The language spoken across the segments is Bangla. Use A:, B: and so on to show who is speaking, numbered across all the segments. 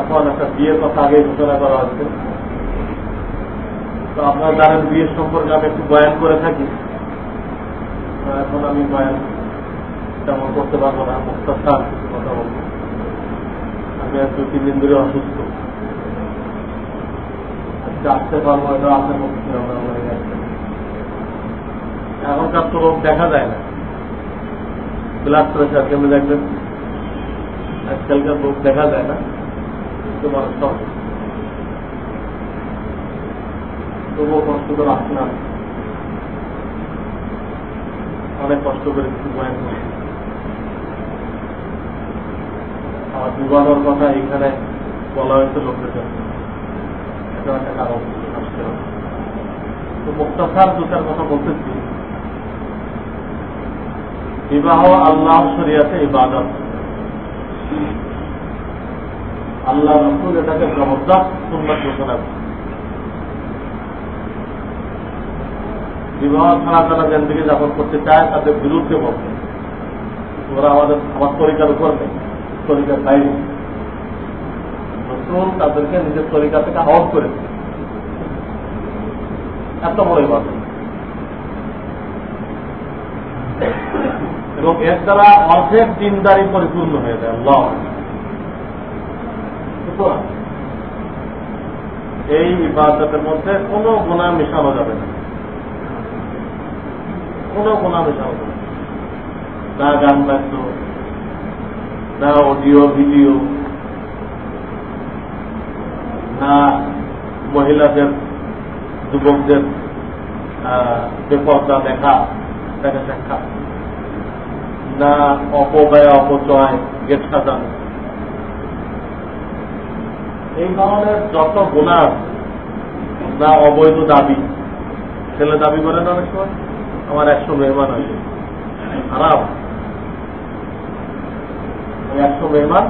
A: এখন একটা বিয়ের কথা আগে ঘোষণা করা হচ্ছে। তো আপনারা জানেন বিয়ের সম্পর্কে আমি একটু বয়ান করে থাকি। এখন আমি বয়ান তেমন করতে পারব না, মুক্তার কিছু কথা বলব। আমি আর দু তিন দিন ধরে অসুস্থ। আসতে পারব এটা আসতে মুক্তি আমরা এখনকার তো রোগ দেখা যায় না। ব্লাড প্রেশার কেমনি দেখবেন? আজকালকার রোগ দেখা যায় না। অনেক কষ্ট করে আমার বিবাহর কথা এখানে বলা হয়েছে একটা কারণ তো মুক্তাসার দুটার কথা বলতেছি। বিবাহ আল্লাহ শরিয়াতে ইবাদত। আল্লাহ রসুল এটাকে জবরদস্ত সুন্দর ঘোষণা বিবাহ ছাড়া তারা জেন্দিকে যাপন করতে চায়, তাদের বিরুদ্ধে বলছে ওরা আমাদের, আমার তরিকার উপর নেই, তরিকার বাইরে। রসুল তাদেরকে নিজের তরিকা থেকে আহ্বান করেছে। এত বড় ইবাদত। এবং এর দ্বারা অর্ধেক দিনদারি পরিপূর্ণ হয়ে যায়, আল্লাহ এই ইবাদতের মধ্যে কোন গুণা মেশানো যাবে না। কোন গুণা মেশানো যাবে না। গান বাদ্য না অডিও, ভিডিও, না মহিলাদের, যুবকদের বেপর্দা দেখা দেখা দেখা, না অপব্যয়, অপচয়, গেট সাজানো। এই ধরনের যত গুণা না অবৈধ দাবি, ছেলে দাবি করে না অনেক সময়, আমার একশো মেহমান আছে আরাম একশো মেহমান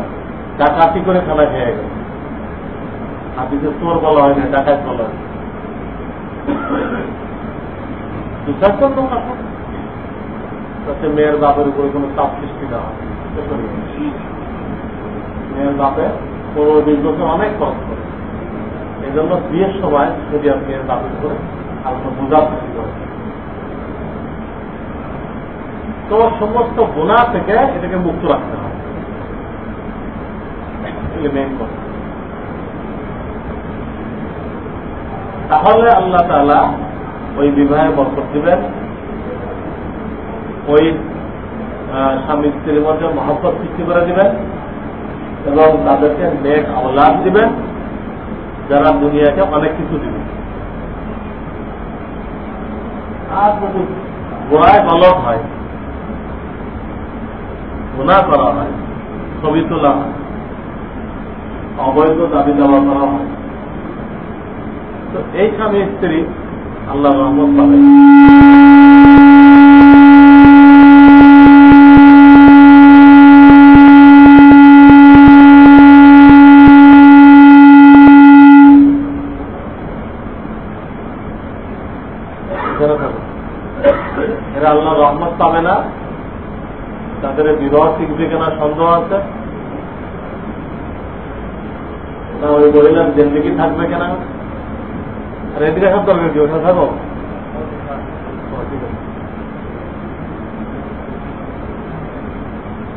A: ডাকাতি করে খেলা খেয়ে গেল। হাতিতে চোর বলা হয় না, ডাকাত বলা হয়। তাতে মেয়ের বাপের উপরে কোনো চাপ সৃষ্টি না হয়। মেয়ের বাপের পুরো বিশ অনেক কষ্ট করে এই জন্য বিয়ের সময় যদি আপনি এর বাপের উপরে আপনার বোঝার সৃষ্টি করে তো সমস্ত গোনা থেকে এটাকে মুক্ত রাখতে হবে। মেন কথা। তাহলে আল্লাহ তালা ওই বিবাহে বরকত দিবেন। ওই স্বামী স্ত্রীর মধ্যে মহব্বত সৃষ্টি করে দিবেন। এবং তাদেরকে নেক আওলাদ দিবেন, যারা দুনিয়াকে অনেক কিছু দিবেন। আর যদি গোড়ায় গলত হয়, গুণা করা হয়, ছবি তোলা হয়, অবৈধ দাবি দেওয়া করা হয়, তো এই স্বামী স্ত্রী আল্লাহ রহমত পাবে বিবাহ শিখবে কেনা সন্দেহ আছে না ওই মহিলার জেন্দিগি থাকবে কেনা? আর এদিকে সব দরকার কি ওটা থাকো।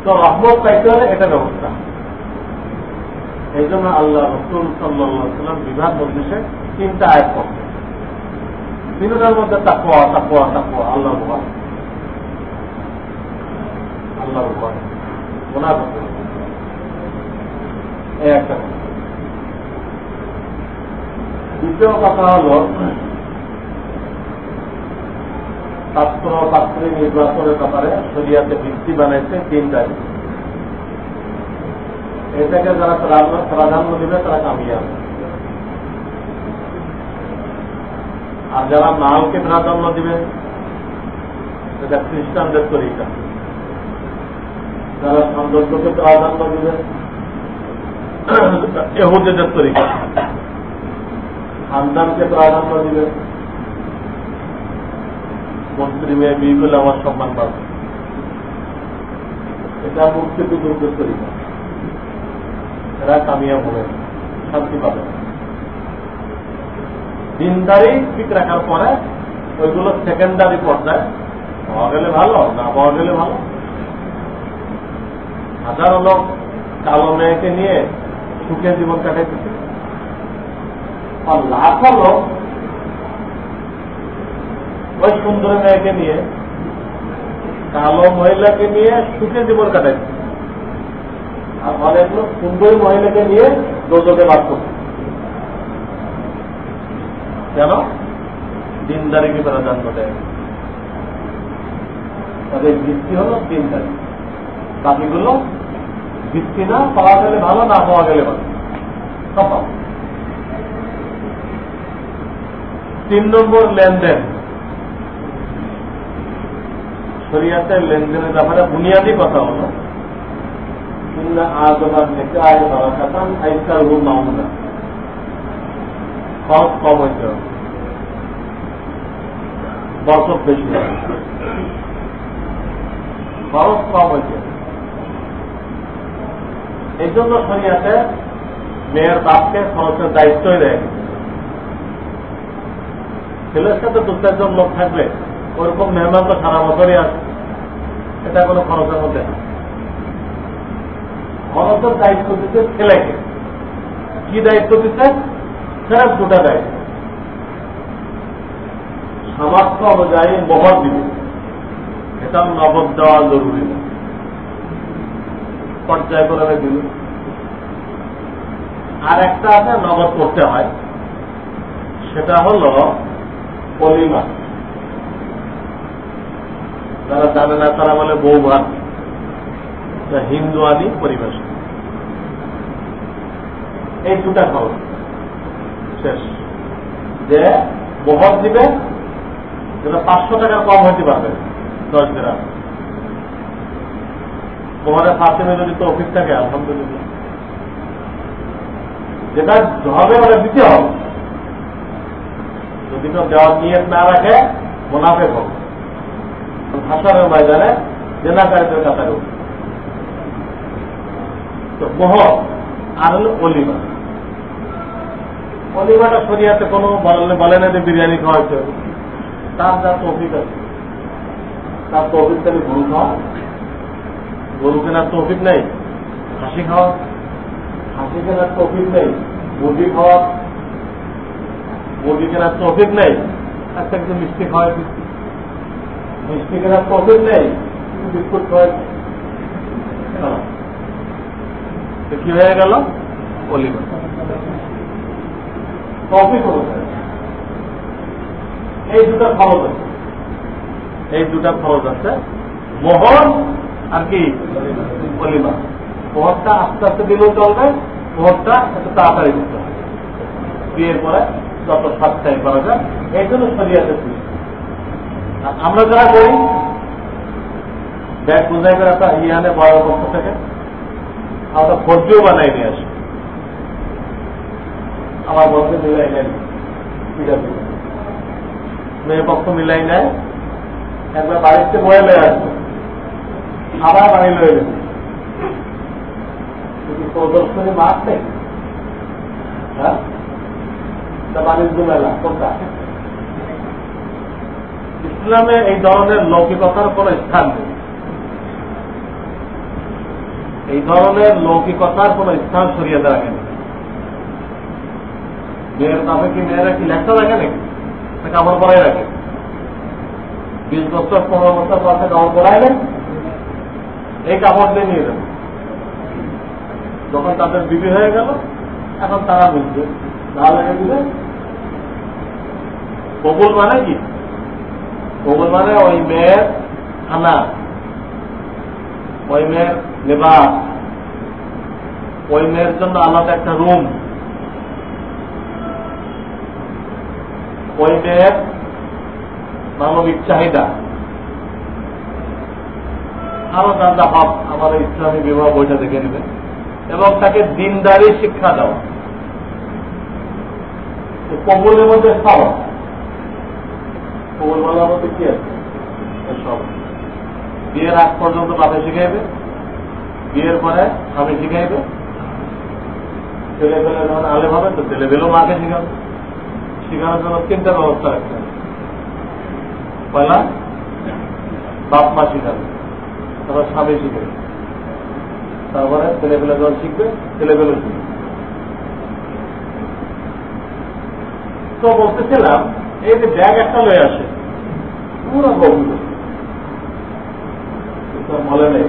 A: তো রহমত পাইতে হলে এটা ব্যবস্থা। এই জন্য আল্লাহ রসুল সাল্লাম বিভাগ মধ্যে তিনটা আয় করছে তিনটার মধ্যে তাকুয়া তাকুয়া তাকুয়া আল্লাহ ভগবান আল্লাহ এই একটা দ্বিতীয় কথা হল, ছাত্র ছাত্রী নির্বাচনের ব্যাপারে শরিয়াতে ভিত্তি বানাইছে তিনটা এটাকে যারা প্রাধান্য দিবে, তারা কামিয়াব আর যারা মালকে প্রাধান্য দিবে সেটা খ্রিস্টানদের তরিকা। যারা সৌন্দর্যকে প্রাধান্য দিবে। এহুদের তরিকা। খানদানকে প্রাধান্য দিবে। মন্ত্রী মেয়ে বিয়ে আমার সম্মান পাবে এটা মুক্তি বুজুর্গের তরিকা। এরা কামিয়াব হবে শান্তি পাবে দিনদারি ঠিক রাখার পরে ওইগুলো সেকেন্ডারি পর্যায়ে পাওয়া গেলে ভালো না পাওয়া গেলে ভালো। হাজারো লোক কালো মেয়েকে নিয়ে সুখে জীবন কাটাইতেছে। আর লাখো লোক ওই সুন্দর মেয়েকে নিয়ে, কালো মহিলাকে নিয়ে সুখে জীবন কাটাইছে আর অনেক লোক সুন্দর মহিলাকে নিয়ে দোজকে বাদ করছে। কেন? দিনদারিকে প্রাধান্য দেয়। তাদের ভিত্তি হল দিনদারি। বাকিগুলো ভিত্তি না পাওয়া গেলে ভালো, না পাওয়া গেলে ভালো? সব তিন নম্বর লেনদেন। শরিয়াতের লেনদেনের ব্যাপারে বুনিয়াদী কথা হল। খরচ কম হবে। এই জন্য শরিয়াতে মেয়ের বাপকে খরচের দায়িত্বই দেয়। ছেলের সাথে দু চারজন লোক থাকবে ওরকম মেহমান তো সারা বছরই আছে এটা কোনো খরচের মধ্যে না। খরচের দায়িত্ব দিতে ছেলেকে। কি দায়িত্ব দিতে? সেরা দুটা দায়িত্ব। সামর্থ্য অনুযায়ী মহর দিবে এটা নগদ দেওয়া জরুরি না। পর্যায়ক্রমে দিল। আর একটা আছে, নগদ করতে হয়। সেটা হল পলিমা। যারা জানে না, তারা বলে বউ ভাত হিন্দু আদি পরিবেশ। এই দুটা খবর শেষ। যে বহর দিবে, যেটা পাঁচশো টাকা কম হইতে পারবে, দশ গ্রাম। তোমাদের ফাঁসিমে যদি তৌফিক থাকে, আলহামদুলিল্লাহ। যেটা হবে ওটা দিতে হবে। যদি কেউ দেওয়ার নিয়ত না রাখে মোনাফে হোক ভাষার ময়দানে জেনাকারীদের কাতারে তো মোহ আর হল অলিমা। অলিমাটা সরিয়াতে কোনো বলে না যে বিরিয়ানি খাওয়াইতে হবে। তার যা তৌফিক আছে, তার তৌফিক তাহলে গরু খাওয়া। গরু কেনার তৌফিক নেই হাসি খাওয়া হাসি কেনার তৌফিক নেই, মুরগি খাওয়া, মুরগি কেনার তৌফিক নেই, একটা কিছু মিষ্টি দিচ্ছি মিষ্টি কেনার তৌফিক নেই, বিস্কুট খাওয়াই কি হয়ে গেল? এই দুটা খরচ আছে। এই দুটা খরচ আছে। মোহর আর কি অলিমা মোহরটা আস্তে আস্তে দিলেও চলবে মোহরটা একটু তাড়াতাড়ি হবে। বিয়ের পরে যত সাতটাই করা যায় এই জন্য সরিয়াতে আমরা যারা করি, ব্যাগ বোঝাই করে একটা ইয়ানে বড় পক্ষ থেকে, আমরা ফর্জিও বানাই নিয়ে আসি। আমার বলতে মিলাই নেন মেয়ে পক্ষ মিলাই নেয়, একবার বাড়িতে বয়ে আসবে। আবার বাড়ি লয়ে যাবে নেই হ্যাঁ? বাণিজ্য মেলা কোনটা? ইসলামে এই ধরনের লৌকিকতার কোন স্থান নেই। এই ধরনের লৌকিকতার কোন স্থান সরিয়ে রাখে না মেয়ের নামে কি মেয়েরা কি লেখা রাখে নাকি? কাপড় পরাই রাখে? বিশ বছর পনেরো বছর পর কাপড় পরাই নেন এই কাপড় নিয়ে যাবে। যখন তাদের বিবি হয়ে গেল, এখন তারা বুঝবে। লেগে দিলে কবুল মানে কি? কবুল মানে ওই মেয়ের খানা ওই মেয়ের লেবাস, ওই মেয়ের জন্য আলাদা একটা রুম, ওই মেয়ের মানবিক চাহিদা। আরও যা হক, আমার ইসলামী বিবাহ বইটা দেখে নেবে। এবং তাকে দিনদারি শিক্ষা দেওয়া। কবলের মধ্যে সব। কবল মধ্যে কি আছে? সব। বিয়ের আগ পর্যন্ত বাপে শিখাইবে। বিয়ের পরে স্বামী শিখাইবে। ছেলে পেলে যখন আলেম হবে, তো ছেলে পেলেও মাকে শিখাবে। শিখানোর জন্য তিনটা ব্যবস্থা রাখতে হবে। পয়লা বাপ মা শিখাবে। তারপর স্বামী শিখবে। তারপরে ছেলে পেলে যখন শিখবে ছেলে পেলে শিখবে। তো বলতেছিলাম, এই যে ব্যাগ একটা লয়ে আসে, পুরো গভীর বলে নেই।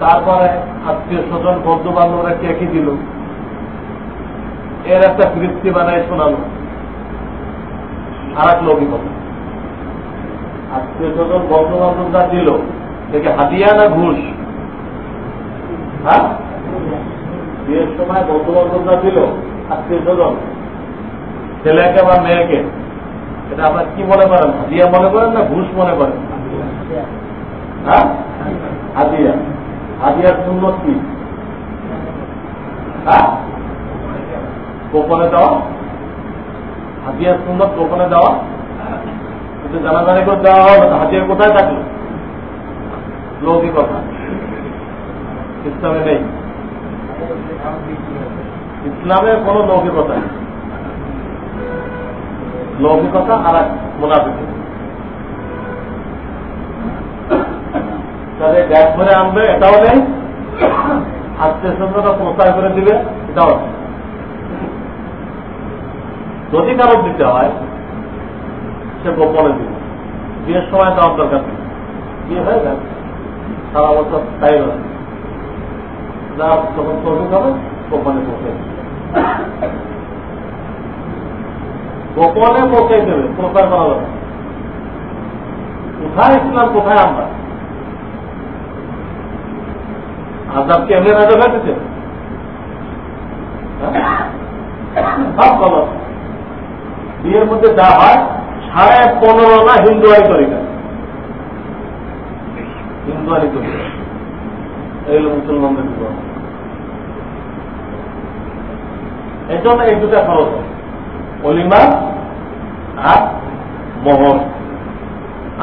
A: তারপরে আত্মীয় স্বজন বন্ধু বান্ধবরা কে কি দিল? এর একটা বৃত্তি বানায় শোনালো। আর এক লৌকিকতা আত্মীয় বন্ধু দিল, দেখে হাতিয়া না ঘুষ? হ্যাঁ? বিয়ের সময় দিল আত্মীয় স্বজন ছেলেকে বা মেয়েকে। এটা আপনার কি মনে করেন? হাদিয়া মনে করেন না ঘুষ মনে করেন? হ্যাঁ? হাদিয়া। হাদিয়ার সুন্দর কি? হ্যাঁ? গোপনে দেওয়া? হাদিয়ার সুন্দর গোপনে দেওয়া? কিন্তু জানাজানি করে দেওয়া হবে না হাদিয়ার কোথায় থাকল? লৌকিকতা। ইসলামে নেই। ইসলামে কোন লৌকিকতা লৌকিকতা আর এক মোনাফিক। তাদের গ্যাস ভরে আনবে, এটাও নেই। আত্মীয় স্বজনটা প্রচার করে দিবে, এটাও যদি কারও দিতে হয় সে গোপনে দিবে বিয়ের সময় দেওয়ার দরকার নেই। বিয়ে হয়ে যাবে সারা বছর তাই যখন তৈরি হবে গোপনে পৌঁছে গোপনে পৌঁছে দেবে প্রচার করা যাবে কোথায় ইসলাম কোথায় আমরা? আজাব কি এমনি রাজা ঘটেছে সব খবর বিয়ের মধ্যে যা হয় সাড়ে পনেরো না হিন্দুয়ারি তরিকা। হিন্দুয়ারি তরিকা। এই হলো মুসলমানদের জীবন এই জন্য এই দুটা খরচ অলিমা আর মোহন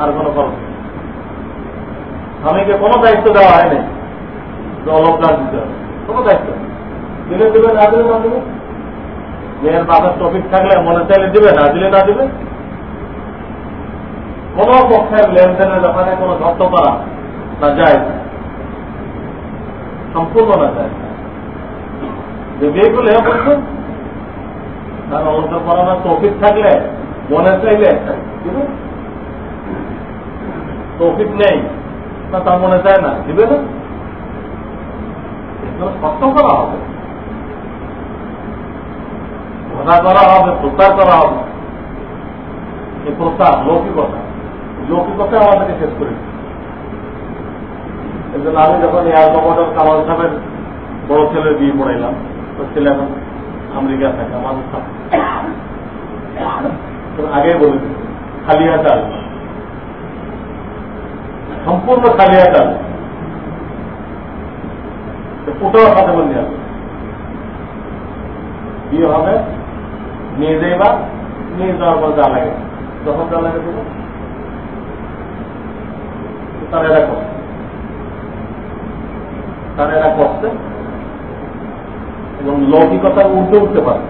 A: আর কোন খরচ স্বামীকে কোনো দায়িত্ব দেওয়া হয়নি যে অলঙ্কার দিতে হবে। কোনো দায়িত্ব দিলে দেবে, না দিলে না দেবে। মেয়ের বাবার টপিক থাকলে মনে চাইলে দিবে, না দিলে না দিবে। কোন পক্ষের লেনদেনের ব্যাপারে কোন ধর্ত করা না যায়, সম্পূর্ণ না যায়। যে বিয়েগুলো বলছেন তার অলঙ্কার করানোর তৌফিক থাকলে, মনে চাইলে, দিবে তৌফিক নেই, না তার মনে চায় না, দিবে না। সত্য করা হবে। ঘোষণা করা হবে, প্রচার করা হবে। এই প্রচার, লৌকিকতা। লৌকিকতা আমাদেরকে শেষ করে এই আমি যখন এয়ার কমান্ডার কামাল সাহেবের বড় ছেলের বিয়ে পড়াইলাম, তো ছেলে এখন আমেরিকা থাকে আমাদের সাথে। আগে বলে খালি হাতে সম্পূর্ণ খালি হাতে আসবে ওটাও সাথে বন্ধে আসবে বিয়ে হবে, নিয়ে যাইবা, নিয়ে যাওয়ার পর যা লাগে, যখন যা লাগে তারা এরা করছে। তারা এরা করছে এবং লৌকিকতা উঠে উঠতে পারে।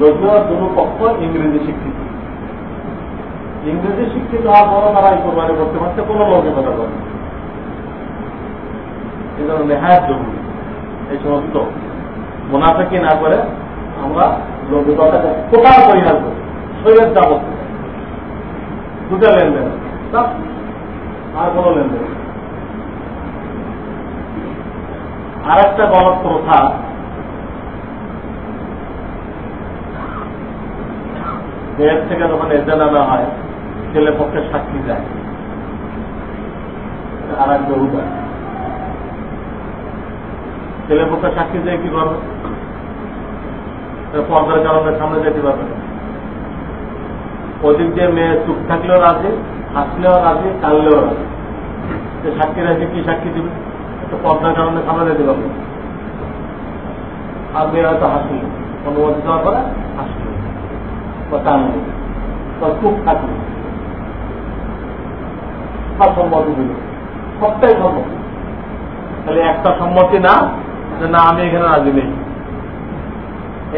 A: যদিও দুটো পক্ষ ইংরেজি শিক্ষিত। ইংরেজি শিক্ষিত হওয়ার পরও তারা এই কোরবানি করতে পারছে, কোনো লৌকিকতা করে এই জন্য জরুরি। এই সমস্ত মোনাফেকি না করে আমরা লৌকিকতাকে কোথাও পরিহার করি। শরীরের যাবত দুটা লেনদেন। আর কোন লেনদেন। আর একটা গলত প্রথা, দেশ থেকে যখন এজেন্ট আনা হয়, ছেলে পক্ষে সাক্ষী যায় আর এক বহুদা ছেলে পক্ষে সাক্ষী যায় কি করবে? পর্দার কারণে সামনে যেতে পারবে না। ওদিক দিয়ে মেয়ে চুপ থাকলেও রাজি, হাসলেও রাজি কানলেও রাজি। সাক্ষী রেখে কি সাক্ষী দিবে? তো পর্দার কারণে সামনে পারবে আর মেয়ে হয়তো হাসল। অনুমতি দেওয়ার পরে হাসল। বা কানল বা চুপ থাকল। বা সম্মতি দিল। সবটাই সম্মতি। তাহলে একটা সম্মতি না, যে না, আমি এখানে রাজি নেই।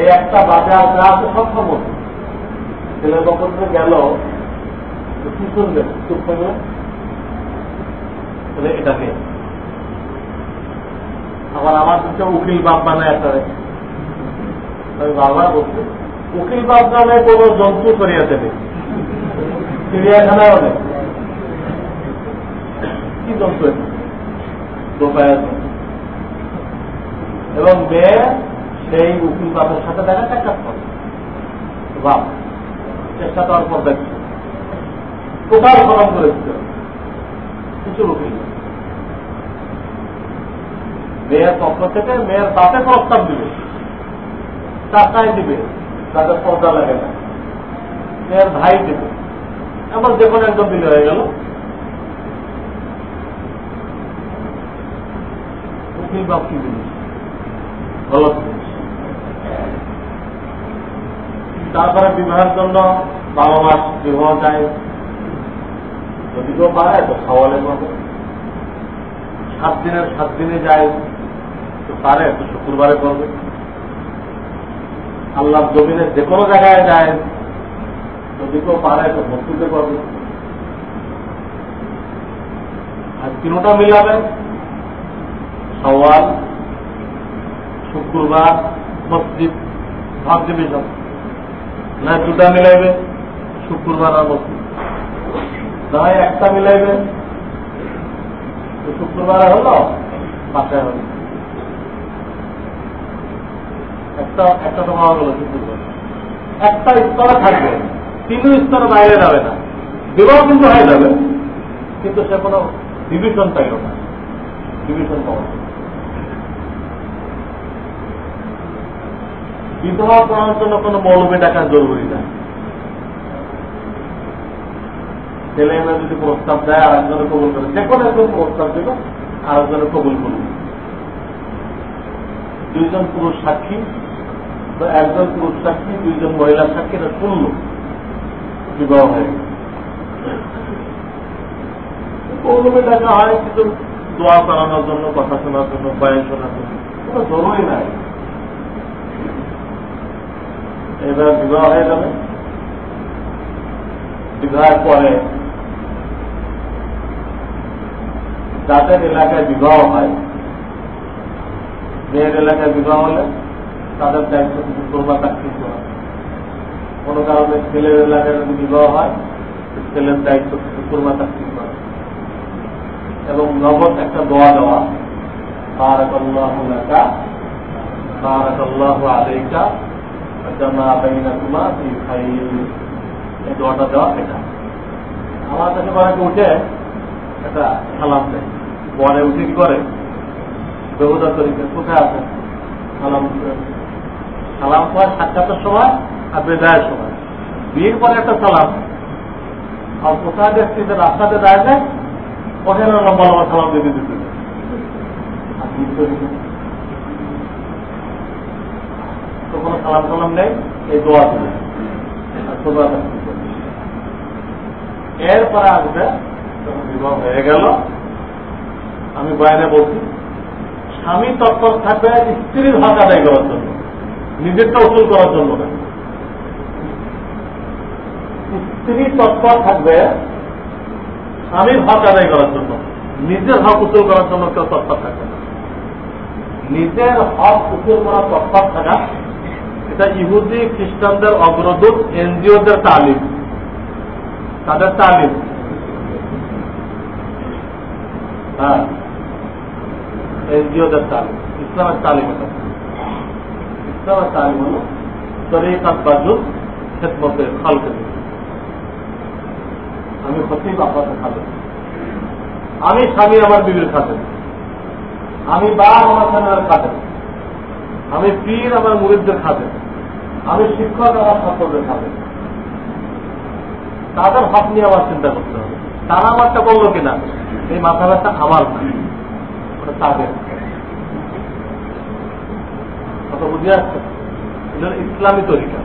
A: এই একটা বাজার যা আছে সব সম্মতি। ছেলে পক্ষ গেল। কি শুনবে চুপ থাকবে তাহলে এটা নেই আবার আমার দিকে উকিল বাপ বানায় একটা আমি বারবার বলছি, উকিল বাপ নামে কোন জন্তু করিয়া দেবে। চিড়িয়াখানায় কি জন্তু দোপায়া এবং মেয়ে সেই উকিল বাপের সাথে দেখা সাক্ষাৎ করে। বাপ। চেষ্টা করার পর দেখছে কোথাও খরম করেছিল? কিছু উকিল মেয়ের পক্ষ থেকে মেয়ের বাপে প্রস্তাব দিবে। চাচাই দিবে, তাদের পর্দা লাগে না। মেয়ের ভাই দিবে। এমন যে কোনো একজন দিলে হয়ে গেল। উকিল বাপ কি জিনিস গলত জিনিস তারপরে বিবাহের জন্য বাবা মাস বিবাহ যায় যদি কেউ পারে তো সওয়ালের মতো সাত দিনের, সাত দিনে যায়, তো পারে, তো শুক্রবারে করবে আল্লাহ জমিনের যে কোনো জায়গায় যায় যদি কেউ পারে, তো মসজিদে করবে আর তিনোটা মিলাবে, সওয়াল, শুক্রবার, মসজিদ ভাব ডিভিশন না দুটা মিলাইবে, শুক্রবার আর মসজিদ না একটা মিলাইবে শুক্রবার হলো বাসায় হলো। একটা একটা পাওয়া গেল শুক্রবার। একটা স্তরে থাকবে তিন স্তরে বাইরে যাবে না। বিবাহ কিন্তু হয়ে যাবে, কিন্তু সে কোনো ডিভিশন পাইল না। ডিভিশন পাওয়া বিবাহ করার জন্য কোনো মৌলবী টাকা জরুরি না। ছেলে মেয়ে যদি প্রস্তাব দেয় আর একজনে কবুল করে। যে কোনো একজন প্রস্তাব দিল আর একজনে কবুল করল দুইজন পুরুষ সাক্ষী, তো একজন পুরুষ সাক্ষী, দুইজন মহিলা সাক্ষী, এটা শুনল বিবাহ হয়ে কৌলমে দেখা হয় কিন্তু দোয়া করানোর জন্য, কথা শোনার জন্য, বয়ান শোনার জন্য। কোনো জরুরি নাই। এবার বিবাহ হয়ে যাবে বিবাহের পরে যাদের এলাকায় বিবাহ হয়, মেয়ের এলাকায় বিবাহ হলে তাদের দায়িত্ব তোলবা চাকরি করা কোনো কারণে ছেলের এলাকায় যদি বিবাহ হয়, ছেলের দায়িত্ব কিছু তোলবা চাকরি করা এবং নগদ একটা দোয়া দেওয়া আলাইকা জামা বাইনা তুমা এই দোয়াটা দেওয়া এটা আমার কাছে বাড়িতে উঠে একটা সালাম দেয়। উঠে কি করে? বেহুদা তরিকে কোথায় আছে? সালাম সালাম করার সাক্ষাতের সময় আর বেদায়ের সময়। বিয়ের পরে একটা সালাম। আর কোথায় দেখছি যে রাস্তাতে দাঁড়িয়ে ওখানে লম্বা লম্বা সালাম দিয়ে দিতে তো কোনো সালাম সালাম নেই, এই দোয়া দিলে এরপরে আসবে বিবাহ হয়ে গেল, আমি বয়ানে বলছি, স্বামী তৎপর থাকবে স্ত্রীর হক আদায় করার জন্য, নিজেরটা উসুল করার জন্য স্ত্রী তৎপর থাকবে, স্বামীর হক আদায় করার জন্য, নিজের হক উসুল করার জন্য কেউ তৎপর থাকবে না। নিজের হক উসুল করার তৎপর থাকা এটা ইহুদি, খ্রিস্টানদের অগ্রদূত, এনজিওদের তালিম। তাদের তালিম। হ্যাঁ। আমি স্বামী, আমার বিবির খাতেন আমি বা আমার স্বামীর খাতেন আমি পীর, আমার মুরিদদের খাতেন আমি শিক্ষক আমার ছাত্রদের খাতেন তাদের হক নিয়ে আমার চিন্তা করতে হবে। তারা আমারটা বলল কিনা, এই মাথা ব্যথা আমার তাদের। কথা বুঝে এটা ইসলামী তরিকা।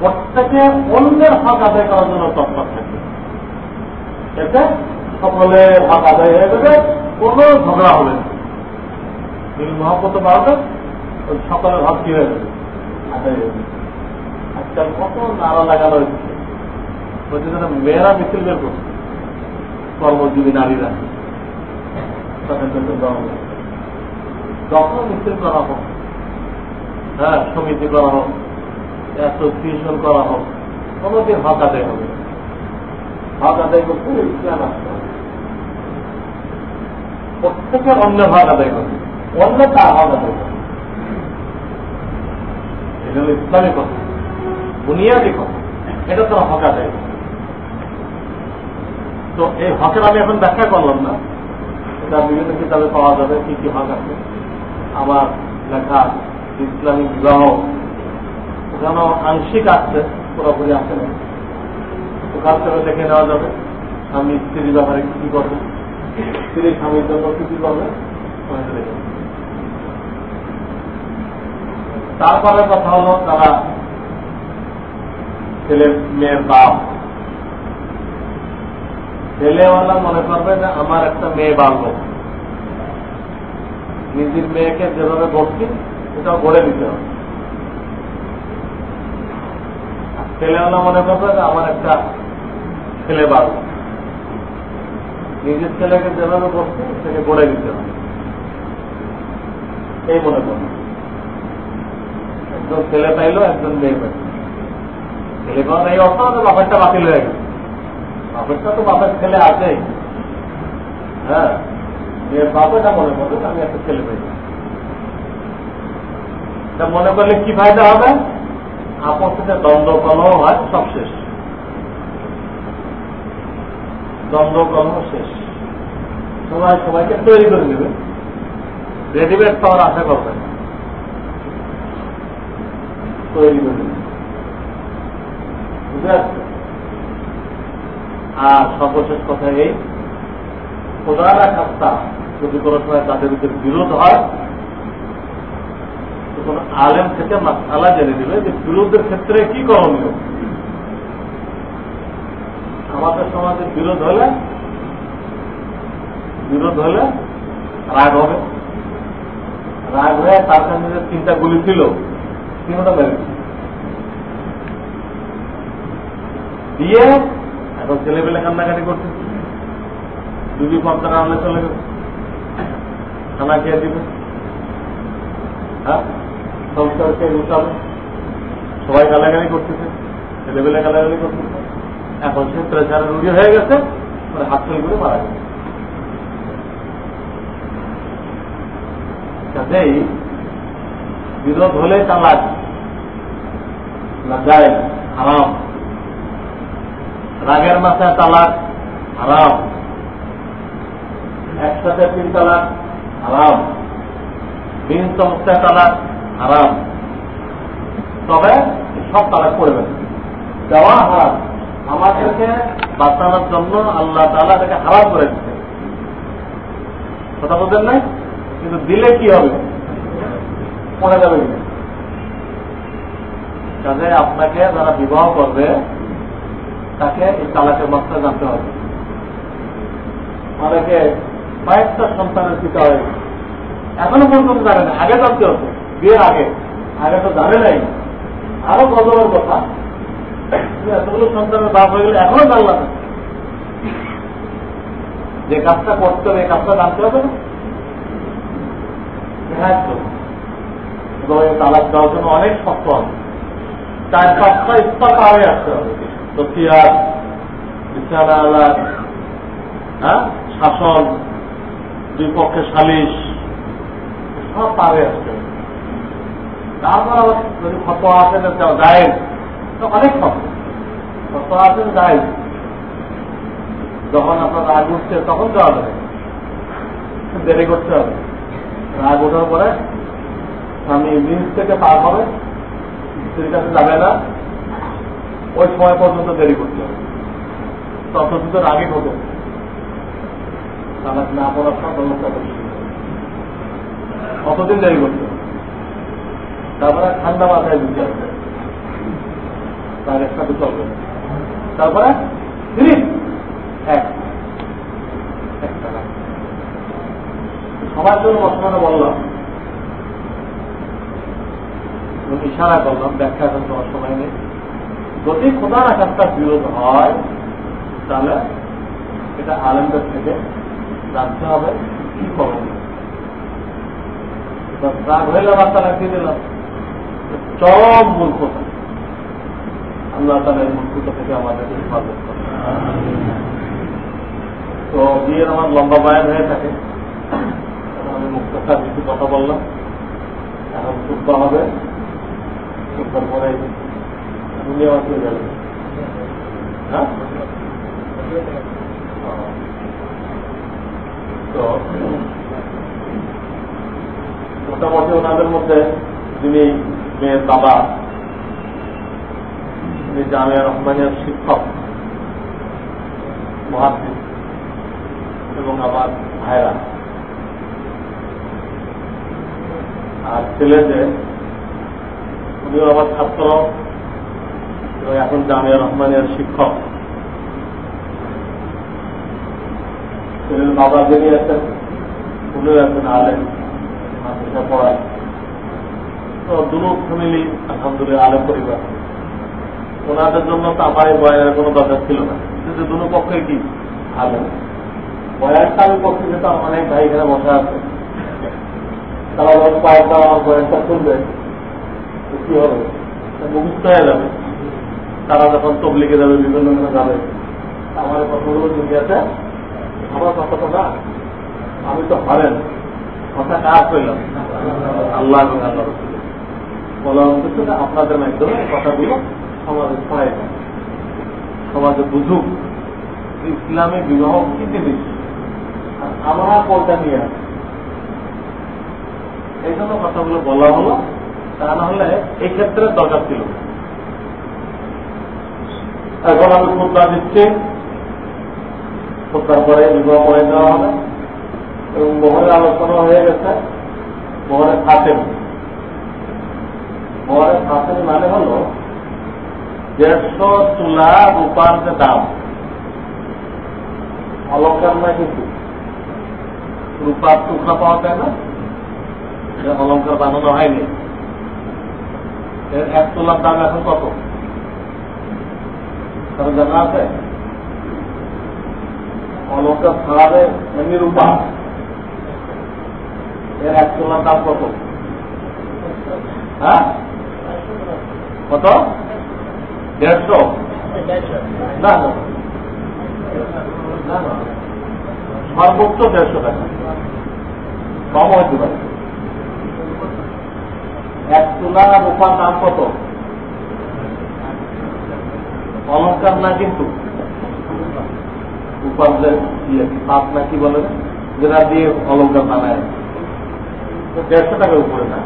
A: প্রত্যেকে অন্যের হক আদায় করার জন্য তৎপর থাকবে এতে সকলের হক আদায় হয়ে যাবে, কোনো ঝগড়া হবে না। মহব্বত বাড়বে, সকলের ভাব কি হয়ে যাবে? আদায় হয়ে যাবে। আজকাল কত নারা লাগানো হয়েছে। প্রতিদিনে মেয়েরা মিছিল বের করছে। কর্মজীবী নারীরা। যখন মিছিল করা হোক হ্যাঁ সমিতি করা হোক অ্যাসোসিয়েশন করা হোক কোনোদিন হক আদায় হবে। হক আদায় করতে ইসলাম আসতে অন্য ভাগ আদায় করবে। অন্য তার হক আদায় করবে? এটা হল ইসলামী কথা। বুনিয়াদি কথা এটা তো হক করবে তো এই হকের আমি এখন ব্যাখ্যা করলাম না। এটা বিভিন্ন কিতাবে পাওয়া যাবে কি কি হক আছে। আমার লেখা ইসলামিক বিবাহ। ওখানেও আংশিক আসছে পুরোপুরি আসে না। ওখান থেকে দেখে নেওয়া যাবে? স্বামী স্ত্রীর ব্যাপারে কি কি করবে? স্ত্রী স্বামীর জন্য কি কি করবে? তারপরে কথা হলো তারা ছেলে মেয়ের বাপ। ছেলেওয়ালা মনে করবে যে আমার একটা মেয়ে বাড়ব নিজের মেয়েকে যেভাবে বসছি সেটাও গড়ে দিতে হবে। ছেলেওয়ালা মনে করবে যে আমার একটা ছেলে বাড়ব নিজের ছেলেকে যেভাবে বসছি সেটাকে গড়ে দিতে হবে। এই মনে করবে। একজন ছেলে পাইলো, একজন মেয়ে পাইল। ছেলে এই অর্থ বাপেরটা বাতিল হয়ে গেছে বাপেরটা তো বাপের ছেলে আছেই। হ্যাঁ বাপেটা মনে করবে আমি একটা ছেলে পাই মনে করলে কি ফায়দা হবে? আপসে দ্বন্দ্ব কলহ হয়, সব শেষ। দ্বন্দ্ব কলহ শেষ। সবাই সবাইকে তৈরি করে দেবে রেডিমেড পাওয়ার আশা করবে তৈরি করে দেবে আর সর্বশেষ কথা এই প্রধান খাস্তা যদি কোনো সময় তাদের ভিতরে বিরোধ হয় কোন আলেম থেকে মাসালা জেনে দিবে যে বিরোধের ক্ষেত্রে কি করণীয়? আমাদের সমাজে বিরোধ হলে বিরোধ হলে রাগ হবে। রাগ হয়ে তার সামনে যে তিনটা গুলি ছিল, তিনটা মেরে দিয়ে এখন ছেলে পেলে কান্নাকাটি করছে। দুটি পর্দা রান্না চলে গেছে। খানা খেয়ে দিবে। হ্যাঁ? সংসারকে গুছাবে সবাই গালাগালি করতেছে। ছেলে পেলে গালাগালি করতেছে। এখন সে প্রেসারে রুগী হয়ে গেছে মানে হাত ফেল করে মারা গেছে। কাজেই বিরোধ হলে তালাক। না যায় হারাম। রাগের মাথায় তালাক হারাম। একসাথে তিন তালাক হারাম। বিন সমস্যায় তালাক হারাম। তবে সব তালাক করবে দেওয়া হারাম। আমাদেরকে বাঁচানোর জন্য আল্লাহ তালা তাকে হারাম করে দিচ্ছে কথা বলতেন নাই কিন্তু দিলে কি হবে? মনে যাবে কাজে আপনাকে যারা বিবাহ করবে তাকে এই তালাকের মাত্রা জানতে হবে। অনেকে কয়েকটা সন্তানের পিতা হয়ে এখনও পর্যন্ত জানে না, আগে জানতে হতো, বিয়ের আগে। আগে তো জানে নাই। আরও গজবের কথা। এতগুলো সন্তানের বাপ হয়ে গেলে এখনও জানলাম না। যে কাজটা করতে হবে, এই কাজটা জানতে হবে না। হ্যাঁ তালাক দেওয়ার জন্য অনেক শক্ত হবে। চার পাঁচটা স্তর পারে আসতে হবে। বিছানা আলাদ হ্যাঁ? শাসন, দুই পক্ষে সালিশ, সব পারে আসতে তারপর যদি আছে গায়ের তো অনেক ক্ষত ক্ষত আছে গায়ের যখন আপনার রাগ উঠছে, তখন দেওয়া যাবে। দেরি করতে হবে। রাগ ওঠার পরে স্বামী নিজ থেকে পার হবে। স্ত্রীর কাছে যাবে না। ওই সময় পর্যন্ত দেরি করতে হবে। ততদিন তো রাগে ঘটে তারা না সব ব্যবস্থা কতদিন দেরি করতে হবে। তারপরে ঠান্ডা মাথায় দিতে হবে। তার একসাথে চলবে তারপরে সবার জন্য বর্তমানে বললাম। ইশারা করলাম, ব্যাখ্যা এখন তোমার সময় নেই। যদি খোদা রাখারটা বিরোধ হয়, তাহলে এটা আলেমদের থেকে জানতে হবে, কি করব রাগ হইলে বার্তা রাখিয়ে দিলাম চরম মূর্খতা আল্লাহ তালা এই মূর্খতা থেকে আমাদের হেফাজত করে তো বিয়ের আমার লম্বা বায়ান হয়ে থাকে। আমি মুক্তার কিছু কথা বললাম। এখন সুস্থ হবে। সুস্থর পরে হ্যাঁ? মোটামুটি ওনাদের মধ্যে যিনি মেয়ের বাবা, তিনি জামিয়া রহমানের শিক্ষক, মহাদ্দিন, এবং আমার ভাইরা। আর ছেলে যে উনিও আমার ছাত্র এখন জামিয়া রহমানের শিক্ষক। বাবা যিনি আছেন, উনিও একজন আলেন পড়ায়। তো ফ্যামিলি, আলহামদুলিল্লাহ পরিবার। ওনাদের জন্য এই কোনো দরকার ছিল না। কিন্তু পক্ষে কি? আলেম। বয়ানটা আমি পক্ষে যেতাম অনেক ভাই এখানে বসা আছে। তারা বয়ানটা শুনবে কি হবে? মুখস্থ হয়ে যাবে। তারা যখন তবলিগে যাবে, বিভিন্ন যাবে। আমার কথাগুলো দুনিয়াতে আমার কথাটা না, আমি তো হারেন। কথা কাজ পেলাম আল্লাহ আল্লাহ বলা আপনাদের মাধ্যমে কথাগুলো সমাজে ছড়াই সমাজে বুঝুক ইসলামী বিবাহ কি জিনিস? আমরা কোনটা নিয়ে আসি। এই জন্য কথাগুলো বলা হলো, তা না হলে এই ক্ষেত্রে দরকার ছিল এখন আমি শ্রদ্ধা দিচ্ছি শ্রদ্ধার পরে বিবাহ করে দেওয়া হবে এবং মোহরের আলোচনা হয়ে গেছে মোহরের খাতেন মোহরের খাতেন মানে হল দেড়শো তুলা রূপার যে দাম, অলঙ্কার না কিন্তু, রূপার টুকরা পাওয়া যায় না অলঙ্কার বানানো হয়নি। এক তোলার দাম এখন কত? তারা জানা আছে? অলঙ্কার ছাড়াবে এমনি রূপা। এর এক তোলার দাম কত? হ্যাঁ? কত? দেড়শো? না সর্বোচ্চ দেড়শো টাকা। কম হইতে পারে। এক তোলা রূপার দাম কত? অলঙ্কার না কিন্তু? রূপার ইয়ে না কি বলে? যেটা দিয়ে অলঙ্কার বানায়। দেড়শো টাকার উপরে না।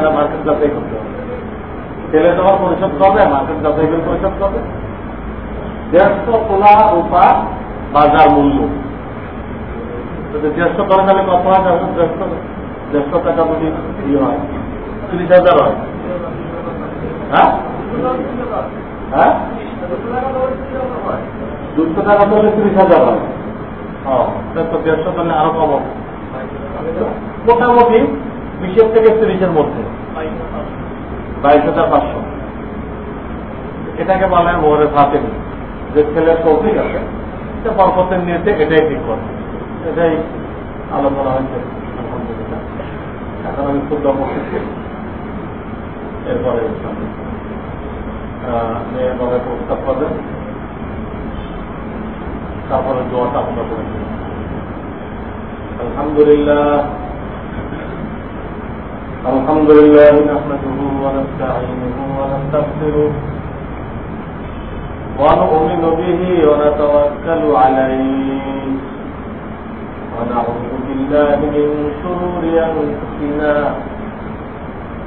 A: না মার্কেট তোমার মার্কেট করে দেড়শো বাজার মূল্য। দেড়শো টাকা যদি ইয়ে হয়, তিরিশ হাজার হয়। হ্যাঁ? হ্যাঁ? দুশো টাকা তো হলে তিরিশ হাজার হয়। ও দেড়শো তাহলে আরও কম মোটামুটি বিশের থেকে তিরিশের মধ্যে। বাইশ হাজার পাঁচশো। এটাকে বলা হয় মোহরের হাতে যে ছেলের কৌফিক আছে সে বরকতের নিয়েছে এটাই ঠিক করে। এটাই আলোচনা হয়েছে। এখন আমি খুব করতেছি এরপরে মেয়ের প্রস্তাব করবেন তারপরে দোয়াটা আমরা করে আলহামদুলিল্লাহ الحمد لله نحمده ونستعينه ونستغفره ونؤمن به ونتوكل عليه ونعوذ بالله من شرور انفسنا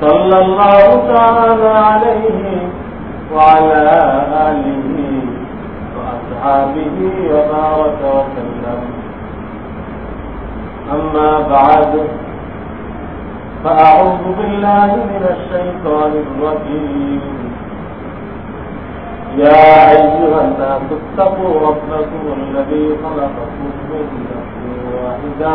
A: صلى الله تعالى عليه وعلى آله وأصحابه وبارك وسلم. أما بعد فأعوذ بالله من الشيطان الرجيم. يا أيها الناس اتقوا ربكم الذي خلقكم من نفس واحدة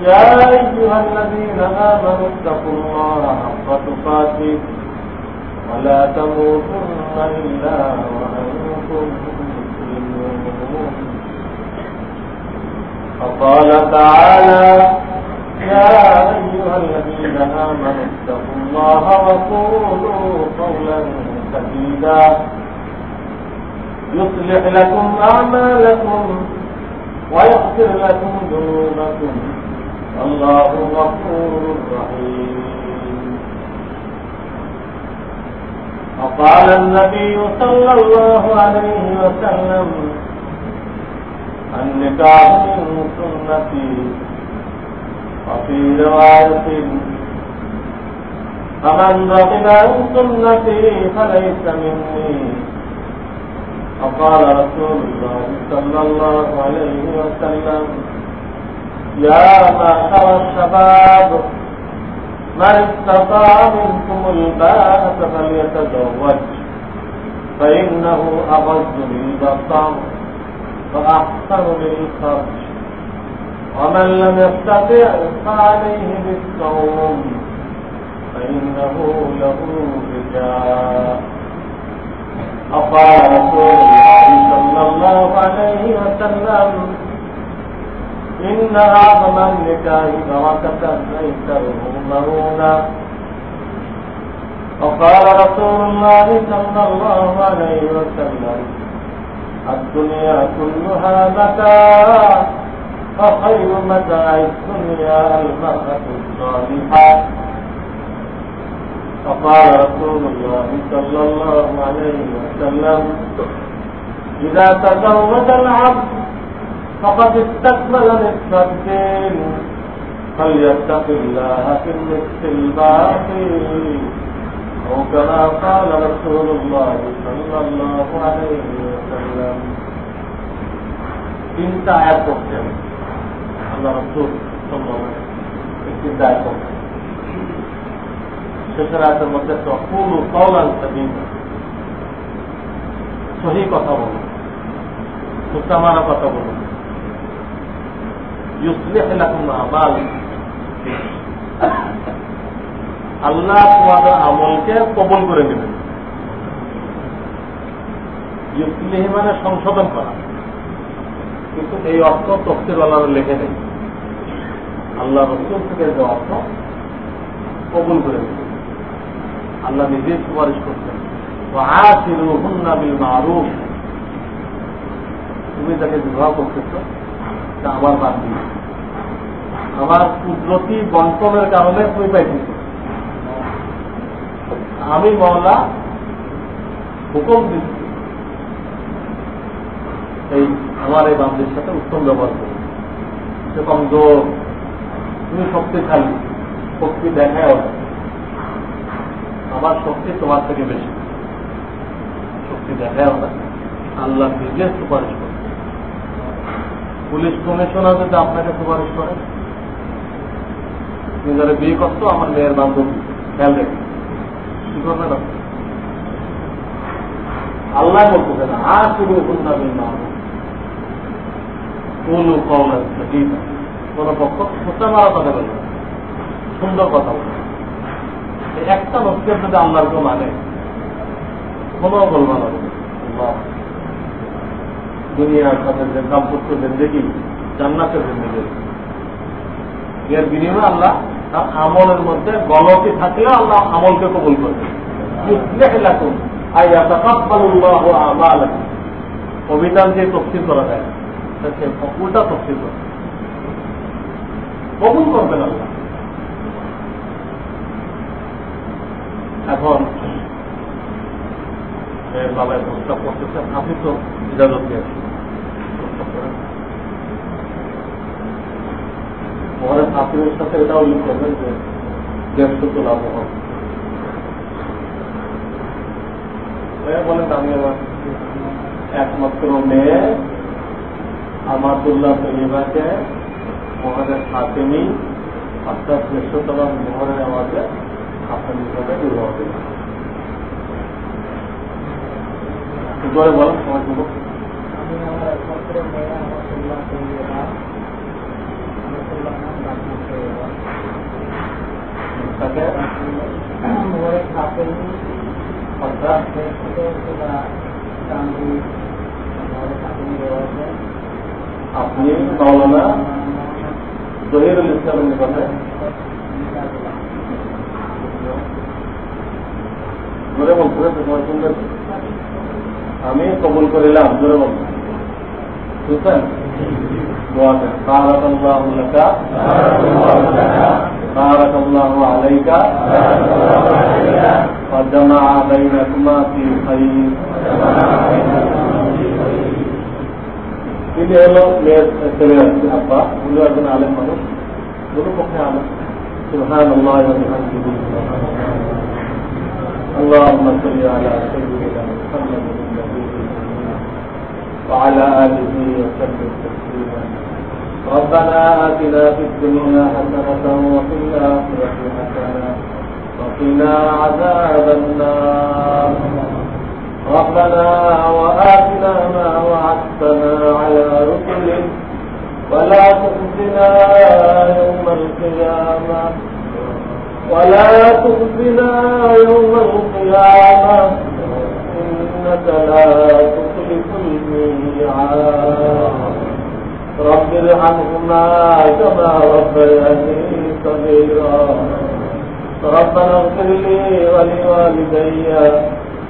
A: يا أيها الذين آمنوا اتقوا الله حق تقاته ولا تموتن إلا وأنتم مسلمون. فقال تعالى يا أيها الذين آمنوا اتقوا الله وقولوا قولا سديدا. يصلح لكم أعمالكم ويغفر لكم ذنوبكم. والله غفور رحيم وقال النبي صلى الله عليه وسلم النكاح من سنتي وفي رواية فمن رغب عن سنتي فليس مني وقال رسول الله صلى الله عليه وسلم يا معشر الشباب من استطاع منكم الباءة فليتزوج فإنه أغض للبصر وأحسن للخرج ومن لم يستطع فعليه بالصوم فإنه له رجاء. وقال رسول الله صلى الله عليه وسلم إن أعظم النكاح بركة أيسره مرونا وقال رسول الله صلى الله عليه وسلم الدنيا كلها متاع وخير متاع الدنيا المرأة الصالحة فقال رسول الله صلى الله عليه وسلم إذا تزوج العبد فقد استكمل نصف الدين فليتق الله في النصف الباقي أو كما قال رسول الله صلى الله عليه وسلم তিনটা আয়াত করছেন আল্লাহ রসুল তিনটা আয়াত করছেন শেষের আয়াতের মধ্যে ফুল কৌলান সহি কথা বলুন সুতামানা কথা বলুন আল্লাহ তোমাদের আমলকে কবল করে নেবেন ইউসলিহি মানে সংশোধন করা। কিন্তু এই অর্থ তফসিরওয়ালারা লেখে নেই। আল্লাহ রসুল থেকে যে অর্থ কবুল করে নেবেন আল্লাহ নিজেই সুপারিশ মারুফ। তুমি তাকে বিবাহ করতেছ। তা আমার বাদ দিয়ে আমার কুদরতি বন্টনের কারণে তুমি পাইতেছ আমি মহলা হুকুম দিচ্ছি। এই আমার এই বান্ধবের সাথে উত্তম ব্যবহার করি। সে কমজোর তুমি শক্তিশালী, শক্তি দেখায় আমার শক্তি তোমার থেকে বেশি। শক্তি দেখায় না আল্লাহ নিজে সুপারিশ করে। পুলিশ কমিশনার যদি আপনাকে সুপারিশ করে। তুমি যারা বিয়ে করতো আমার মেয়ের বান্ধবী খেয়াল রেখে। কি করবে না? আল্লাহ বলতেছে আর শুরু হুন্দাবি না কোন পক্ষ খোঁচা মারা কথা বলবে সুন্দর কথা বলবে একটা লোকের যদি আল্লাহর মানে কোনো বলব না। দুনিয়ার সাথে যে দাম্পত্য জিন্দগি, জান্নাতের জিন্দগি। এর বিনিময়ে আল্লাহ তার আমলের মধ্যে গলতি থাকলেও আল্লাহ আমলকে কবুল করবে অভিধান যে তফসিল করা যায় সে উল্টা তফসিল করে কবুল করবেন আল্লাহ। এখন বাবায় প্রস্তাব করতেছেন আপনি তো ইজাজত দিয়েছেন হাফিমের সাথে এটাও উল্লেখ করবেন যে দেড়শো তোলা মহল বলেন, আমি আমার একমাত্র মেয়ে আমাদুল্লাহ তলিবাকে মহানের হাতেমি অর্থাৎ দেড়শো তোলা মোহরের আমাদের আপনার হিসাবে বিবাহ দিলাম জোরে বলেন সময় দেবো
B: আমি আমার একমাত্র মেয়ে আমাতুল্লাহ তৈরিবা আমাতুল্লাহ নাম বাকি
A: তাকে
B: মোরে খাপেনি
A: অর্থাৎ
B: তোলা চান্দি মোরে খাপেনি রয়েছে
A: আপনি মৌলানা জহিরুল ইসলামের জোরে তোমার আমি কবুল করিলাম জোরে বলতে বুঝছেন দোয়াতে بارك الله لك بارك الله عليك وجمع بينكما في خير তিনি হলো মেয়ের ছেলে আছে আব্বা উনি একজন আলেম মানুষ দুটো পক্ষে আলেম সুহান আল্লাহ اللهم صل وعلى آله وسلم تسليما ربنا آتنا في الدنيا حسنة وفي الآخرة حسنة وقنا عذاب النار. ربنا وآتنا ما وعدتنا على رسلك ولا تخزنا يوم القيامة. ولا تخزنا يوم القيامة. إنك لا تخلف الميعاد. رب ارحمهما كما ربياني صغيرا. ربنا اغفر لي ولوالدي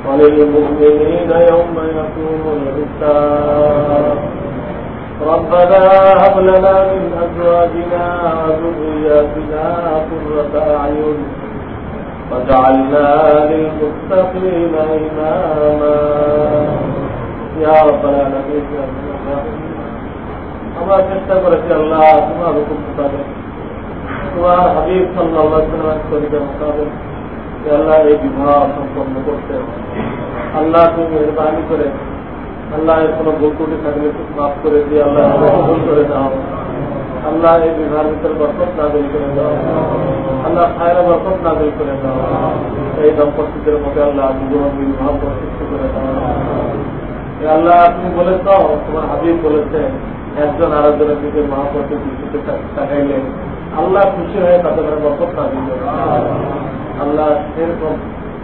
A: وللمؤمنين يوم يقوم الحساب. ربنا هب لنا من أزواجنا وذرياتنا قرة أعين. واجعلنا للمتقين إماما. আমরা চেষ্টা করেছি আল্লাহ তোমার হুকুম মোতাবেক, তোমার হাবিব সাল্লাহ তরিকার মোতাবেক আল্লাহ এই বিবাহ সম্পন্ন করতে আল্লাহ তুমি মেহরবানি করে, আল্লাহ এর কোনো ভুল ত্রুটি থাকলে মাফ করে দিয়ে আল্লাহ ভুল করে দাও। আল্লাহ এই বিবাহের ভিতরে বরকত নাজিল করে দাও। আল্লাহ খায়রা বরকত নাজিল করে দাও। এই দম্পতিদের মধ্যে আল্লাহ জীবন বিবাহ প্রতিষ্ঠিত করে দাও। আল্লাহ, তুমি বলেছ তোমার হাবিব বলেছে একজন আরেকজনের দিকে মহাপতি দৃষ্টিতে তাকাইলে আল্লাহ খুশি হয়ে তাদের বরকত নাজিল করে আল্লাহ সেরকম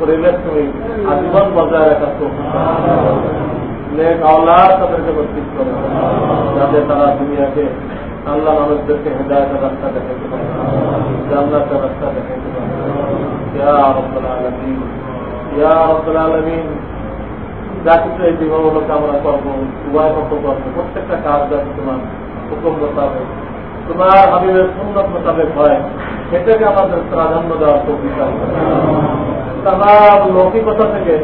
A: পরিবেশ তুমি আজীবন বজায় রাখার তো আওলাদ তাদেরকে বস্তিত করে যাতে তারা দুনিয়াকে আল্লাহ মানুষদেরকে হেদায়তের রাস্তা দেখাইতে পারে, জান্নাতের রাস্তা দেখাইতে পারে। ইয়া রব্বুল আলামিন, ইয়া রব্বুল আলামিন। যা কিছু এই বিবাহগুলোকে আমরা করব, উভয় পক্ষ করব, প্রত্যেকটা কাজ যাতে তোমার হুকুম মোতাবেক তোমার হাবিবের সুন্দর মোতাবেক হয় সেটাকে আমাদের প্রাধান্য দেওয়ার প্রতিকার তামাম লৌকিকতা থেকে,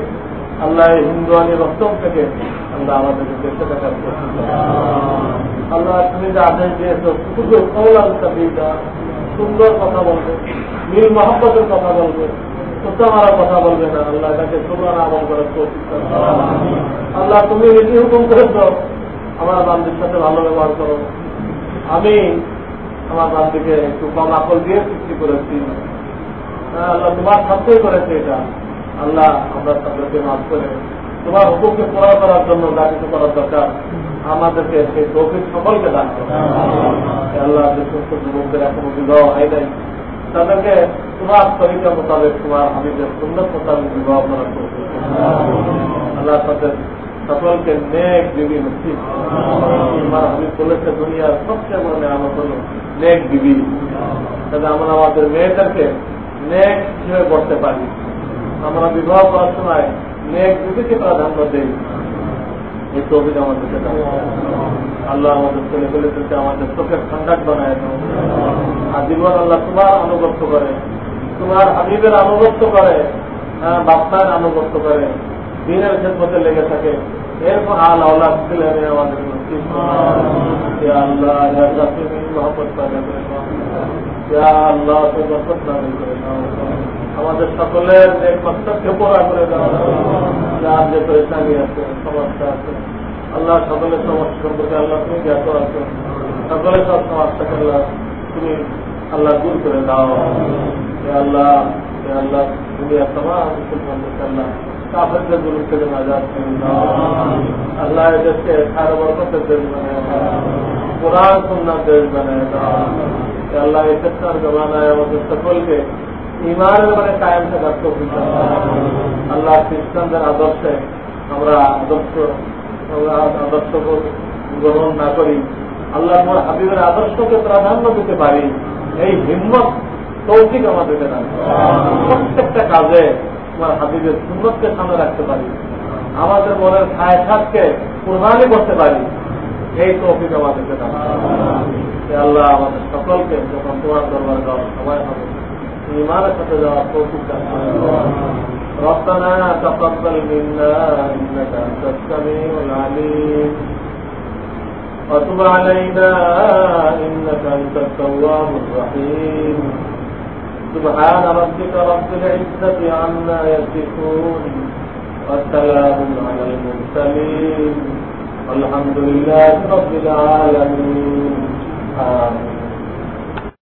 A: আল্লাহ হিন্দুয়ানি রক্তম থেকে আল্লাহ আমাদেরকে বেঁচে থাকার আল্লাহ তুমি যে আদেশ দিয়েছ, শুধু কৌলাল সুন্দর কথা বলবে, নীল মহব্বতের কথা বলবে মারা কথা বলবে না আল্লাহ এটাকে সুন্দর আমল করার আল্লাহ তুমি নিজে হুকুম করেছ আমার বান্ধবীর সাথে ভালো ব্যবহার করো আমি আমার বান্ধবীকে একটু কম আকল দিয়ে সৃষ্টি করেছি আল্লাহ তোমার সত্যই করেছে এটা আল্লাহ আমরা তাদেরকে মাফ করে তোমার হুকুমকে পুরা করার জন্য যা কিছু করার দরকার আমাদেরকে সেই তৌফিক সকলকে দান করো আল্লাহ যে যুবকদের এখনও বিবাহ হয় নাই তাদেরকে তোমার তরিকা মোতাবেক তোমার হাবিবের সুন্দর মোতাবেক বিবাহ করার আল্লাহ। তাদের সকলকে নেক বিবি নসিব তোমার হাবিব বলেছে দুনিয়ার সবচেয়ে বড় নেয়ামত হল নেক বিবি। তাহলে আমরা আমাদের মেয়েদেরকে নেক হিসেবে করতে পারি। আমরা বিবাহ করার সময় নেক দুটিকে প্রাধান্য দেই। এই তৌফিক আমাদেরকে আল্লাহ আমাদের ছেলে পেলেদেরকে আমাদের চোখের ঠান্ডাক বানায় দাও। আর জীবন আল্লাহ তোমার আনুগত্য করে। তোমার হাবিবের আনুগত্য করে। হ্যাঁ বাপ্তার আনুগত্য করে। দিনের ক্ষেত্রে লেগে থাকে। এরপর আল আওলাদ ছেলে মেয়ে আমাদের আল্লাহ ইয়া আমাদের সকলের যে কষ্টকে পোড়া করে দাও। যার যে পরেশানি আছে, সমস্যা আছে, আল্লাহ সকলের সমস্যা সম্পর্কে আল্লাহ তুমি জ্ঞাত আছো। সকলের সব সমস্যাকে আল্লাহ তুমি আল্লাহ দূর করে দাও। আল্লাহ আল্লাহ, তুমি আল্লাহ কাফেরদের গুরু থেকে নাজাদ আল্লাহ এদেরকে খারাপ বরকতের দেশ বানায় কোরআন সুন্নার দেশ বানায় আল্লাহ এই চেষ্টার জমানায় আমাদের সকলকে ইমানের মানে কায়েম থাকার তৌফিক আল্লাহ খ্রিস্টানদের আদর্শে আমরা আদর্শ আদর্শ গ্রহণ না করি, আল্লাহ হাবিবের আদর্শকে প্রাধান্য দিতে পারি, এই হিম্মত তৌফিক আমাদেরকে দান। প্রত্যেকটা কাজে তোমার হাবিবের সুন্নতকে সামনে রাখতে পারি, আমাদের মনের খায় খাতকে কোরবানি করতে পারি। এই তৌফিক আমাদেরকে দান হে আল্লাহ আমাদের সকলকে যখন তোমার দরবার দেওয়ার সময় হবে ইমানের সাথে যাওয়ার তৌফিক দান করো। ربنا تقبل منا انك انت السميع العليم وتب علينا انك انت التواب الرحيم سبحان ربك رب العزه عما يصفون والسلام على المرسلين والحمد لله رب العالمين. آمين.